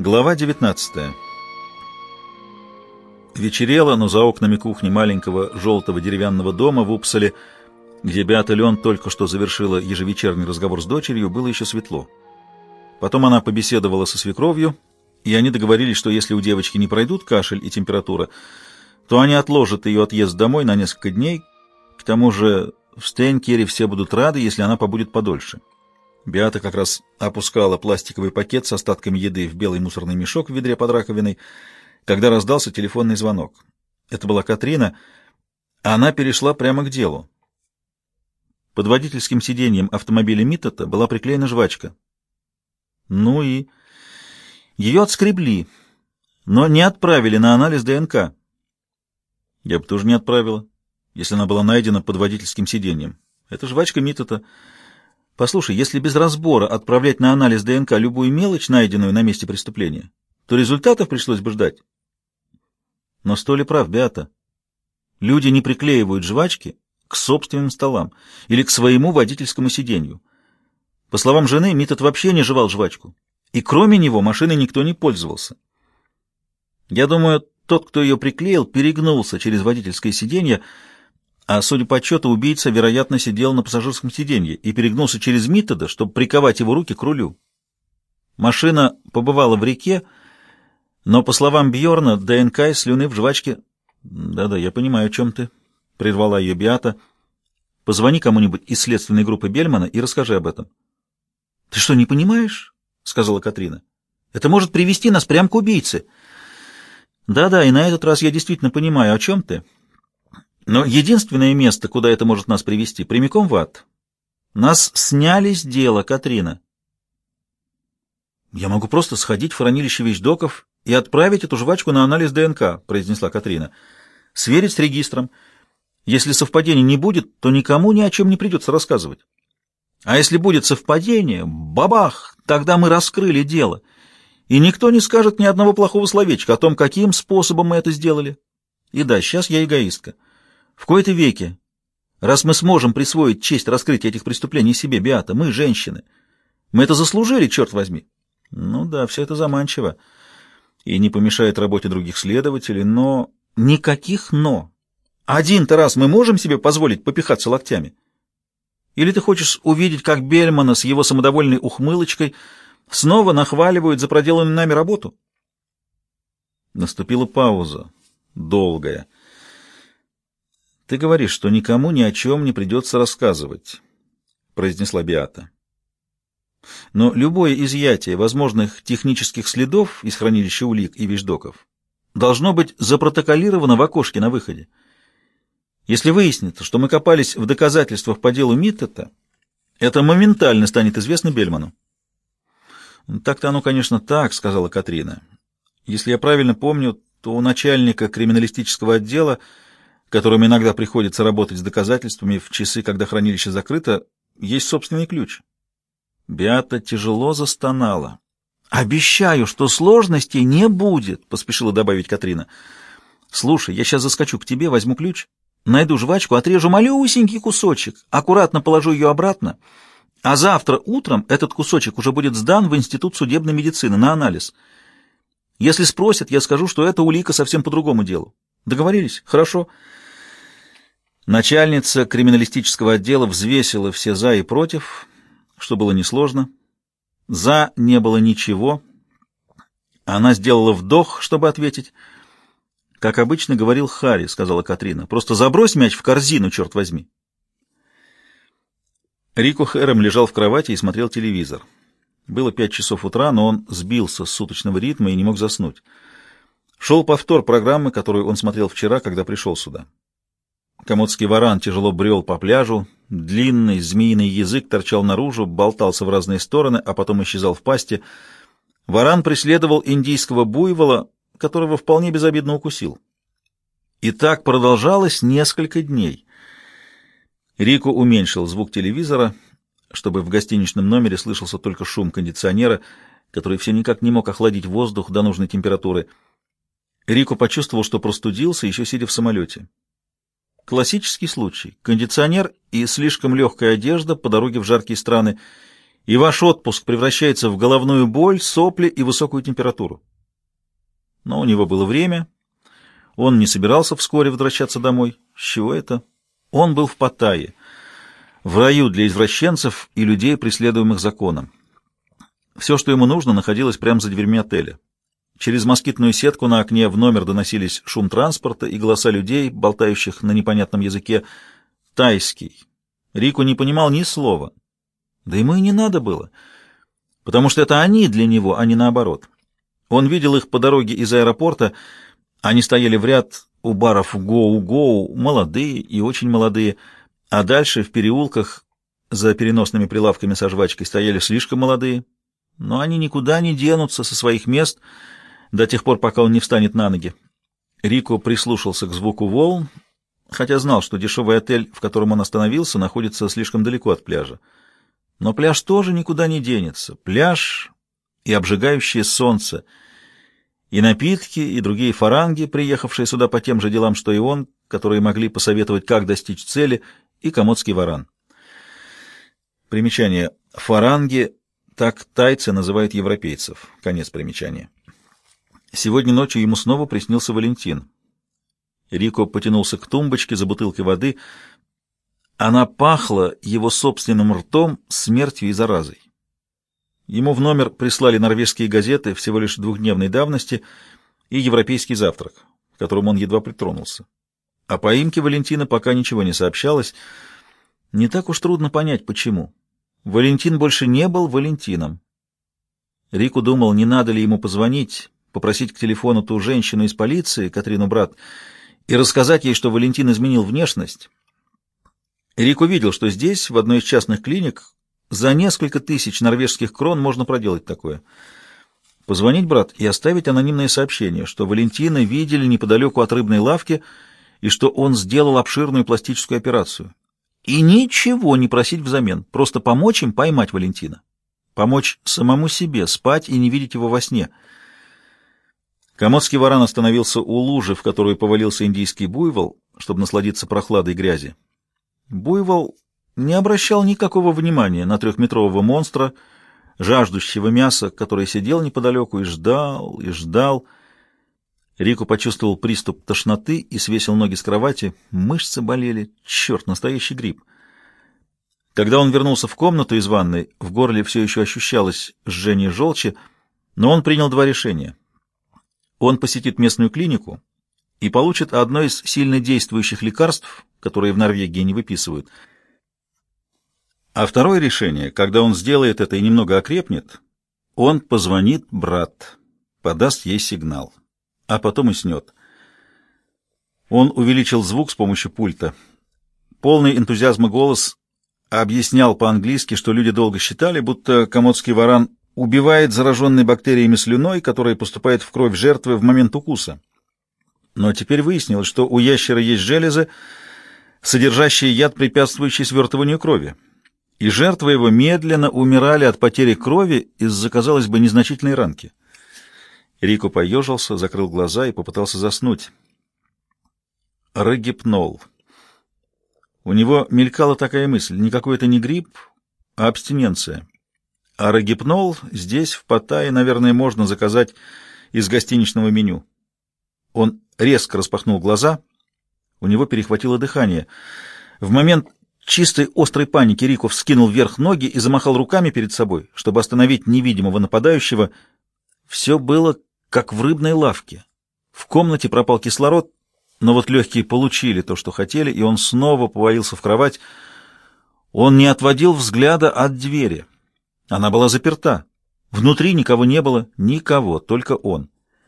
Глава 19 Вечерело, но за окнами кухни маленького желтого деревянного дома в Упсале, где Беата Леон только что завершила ежевечерний разговор с дочерью, было еще светло. Потом она побеседовала со свекровью, и они договорились, что если у девочки не пройдут кашель и температура, то они отложат ее отъезд домой на несколько дней. К тому же в Стейнкере все будут рады, если она побудет подольше. Биата как раз опускала пластиковый пакет с остатками еды в белый мусорный мешок в ведре под раковиной, когда раздался телефонный звонок. Это была Катрина, она перешла прямо к делу. Под водительским сиденьем автомобиля Миттета была приклеена жвачка. Ну и... Ее отскребли, но не отправили на анализ ДНК. Я бы тоже не отправила, если она была найдена под водительским сиденьем. Это жвачка Миттета. Послушай, если без разбора отправлять на анализ ДНК любую мелочь, найденную на месте преступления, то результатов пришлось бы ждать. Но сто ли прав, Беата? Люди не приклеивают жвачки к собственным столам или к своему водительскому сиденью. По словам жены, Митот вообще не жевал жвачку. И кроме него машиной никто не пользовался. Я думаю, тот, кто ее приклеил, перегнулся через водительское сиденье, а, судя по отчету, убийца, вероятно, сидел на пассажирском сиденье и перегнулся через Митода, чтобы приковать его руки к рулю. Машина побывала в реке, но, по словам Бьорна, ДНК и слюны в жвачке... Да-да, я понимаю, о чем ты, — прервала ее Биата. Позвони кому-нибудь из следственной группы Бельмана и расскажи об этом. — Ты что, не понимаешь? — сказала Катрина. — Это может привести нас прямо к убийце. Да-да, и на этот раз я действительно понимаю, о чем ты. — но единственное место, куда это может нас привести, прямиком в ад. Нас сняли с дела, Катрина. Я могу просто сходить в хранилище вещдоков и отправить эту жвачку на анализ ДНК, произнесла Катрина. Сверить с регистром. Если совпадений не будет, то никому ни о чем не придется рассказывать. А если будет совпадение, бабах, тогда мы раскрыли дело. И никто не скажет ни одного плохого словечка о том, каким способом мы это сделали. И да, сейчас я эгоистка. В кои-то веке, раз мы сможем присвоить честь раскрытия этих преступлений себе, Биата, мы, женщины, мы это заслужили, черт возьми. Ну да, все это заманчиво и не помешает работе других следователей, но... Никаких «но». Один-то раз мы можем себе позволить попихаться локтями? Или ты хочешь увидеть, как Бельмана с его самодовольной ухмылочкой снова нахваливают за проделанную нами работу? Наступила пауза, долгая. «Ты говоришь, что никому ни о чем не придется рассказывать», — произнесла Биата. «Но любое изъятие возможных технических следов из хранилища улик и вещдоков должно быть запротоколировано в окошке на выходе. Если выяснится, что мы копались в доказательствах по делу Миттета, это моментально станет известно Бельману». «Так-то оно, конечно, так», — сказала Катрина. «Если я правильно помню, то у начальника криминалистического отдела которым иногда приходится работать с доказательствами в часы, когда хранилище закрыто, есть собственный ключ. Беата тяжело застонала. «Обещаю, что сложностей не будет», — поспешила добавить Катрина. «Слушай, я сейчас заскочу к тебе, возьму ключ, найду жвачку, отрежу малюсенький кусочек, аккуратно положу ее обратно, а завтра утром этот кусочек уже будет сдан в Институт судебной медицины на анализ. Если спросят, я скажу, что это улика совсем по другому делу. Договорились? Хорошо». Начальница криминалистического отдела взвесила все «за» и «против», что было несложно. «За» не было ничего. Она сделала вдох, чтобы ответить. «Как обычно говорил Харри», — сказала Катрина. «Просто забрось мяч в корзину, черт возьми». Рико Хэром лежал в кровати и смотрел телевизор. Было пять часов утра, но он сбился с суточного ритма и не мог заснуть. Шел повтор программы, которую он смотрел вчера, когда пришел сюда. Комодский варан тяжело брел по пляжу, длинный змеиный язык торчал наружу, болтался в разные стороны, а потом исчезал в пасти. Варан преследовал индийского буйвола, которого вполне безобидно укусил. И так продолжалось несколько дней. Рико уменьшил звук телевизора, чтобы в гостиничном номере слышался только шум кондиционера, который все никак не мог охладить воздух до нужной температуры. Рико почувствовал, что простудился, еще сидя в самолете. Классический случай. Кондиционер и слишком легкая одежда по дороге в жаркие страны, и ваш отпуск превращается в головную боль, сопли и высокую температуру. Но у него было время, он не собирался вскоре возвращаться домой. С чего это? Он был в Паттайе, в раю для извращенцев и людей, преследуемых законом. Все, что ему нужно, находилось прямо за дверьми отеля. Через москитную сетку на окне в номер доносились шум транспорта и голоса людей, болтающих на непонятном языке. Тайский. Рику не понимал ни слова. Да ему и не надо было, потому что это они для него, а не наоборот. Он видел их по дороге из аэропорта, они стояли в ряд у баров Гоу-Гоу, молодые и очень молодые, а дальше в переулках за переносными прилавками со жвачкой стояли слишком молодые, но они никуда не денутся со своих мест до тех пор, пока он не встанет на ноги. Рико прислушался к звуку волн, хотя знал, что дешевый отель, в котором он остановился, находится слишком далеко от пляжа. Но пляж тоже никуда не денется. Пляж и обжигающее солнце, и напитки, и другие фаранги, приехавшие сюда по тем же делам, что и он, которые могли посоветовать, как достичь цели, и комодский варан. Примечание. Фаранги — так тайцы называют европейцев. Конец примечания. Сегодня ночью ему снова приснился Валентин. Рико потянулся к тумбочке за бутылкой воды. Она пахла его собственным ртом, смертью и заразой. Ему в номер прислали норвежские газеты всего лишь двухдневной давности и европейский завтрак, к которому он едва притронулся. О поимке Валентина пока ничего не сообщалось. Не так уж трудно понять, почему. Валентин больше не был Валентином. Рику думал, не надо ли ему позвонить, попросить к телефону ту женщину из полиции, Катрину Брат, и рассказать ей, что Валентин изменил внешность. Рик увидел, что здесь, в одной из частных клиник, за несколько тысяч норвежских крон можно проделать такое. Позвонить, брат, и оставить анонимное сообщение, что Валентина видели неподалеку от рыбной лавки и что он сделал обширную пластическую операцию. И ничего не просить взамен, просто помочь им поймать Валентина. Помочь самому себе, спать и не видеть его во сне — Комодский варан остановился у лужи, в которую повалился индийский буйвол, чтобы насладиться прохладой грязи. Буйвол не обращал никакого внимания на трехметрового монстра, жаждущего мяса, который сидел неподалеку и ждал, и ждал. Рику почувствовал приступ тошноты и свесил ноги с кровати. Мышцы болели. Черт, настоящий грипп. Когда он вернулся в комнату из ванной, в горле все еще ощущалось жжение желчи, но он принял два решения — он посетит местную клинику и получит одно из сильно действующих лекарств, которые в Норвегии не выписывают. А второе решение, когда он сделает это и немного окрепнет, он позвонит брат, подаст ей сигнал, а потом уснет. Он увеличил звук с помощью пульта. Полный энтузиазма голос объяснял по-английски, что люди долго считали, будто комодский варан убивает зараженный бактериями слюной, которая поступает в кровь жертвы в момент укуса. Но теперь выяснилось, что у ящера есть железы, содержащие яд, препятствующий свертыванию крови. И жертвы его медленно умирали от потери крови из-за, казалось бы, незначительной ранки. Рико поежился, закрыл глаза и попытался заснуть. Рогипнол. У него мелькала такая мысль, никакой это не грипп, а абстиненция. А рогипнол здесь, в Паттайе, наверное, можно заказать из гостиничного меню. Он резко распахнул глаза, у него перехватило дыхание. В момент чистой острой паники Риков скинул вверх ноги и замахал руками перед собой, чтобы остановить невидимого нападающего. Все было как в рыбной лавке. В комнате пропал кислород, но вот легкие получили то, что хотели, и он снова повалился в кровать. Он не отводил взгляда от двери. Она была заперта. Внутри никого не было, никого, только он.